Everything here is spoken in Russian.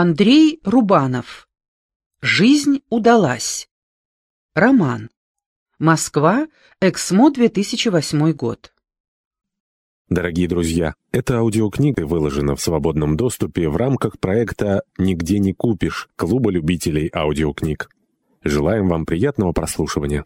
Андрей Рубанов. Жизнь удалась. Роман. Москва. Эксмо 2008 год. Дорогие друзья, эта аудиокнига выложена в свободном доступе в рамках проекта «Нигде не купишь» Клуба любителей аудиокниг. Желаем вам приятного прослушивания.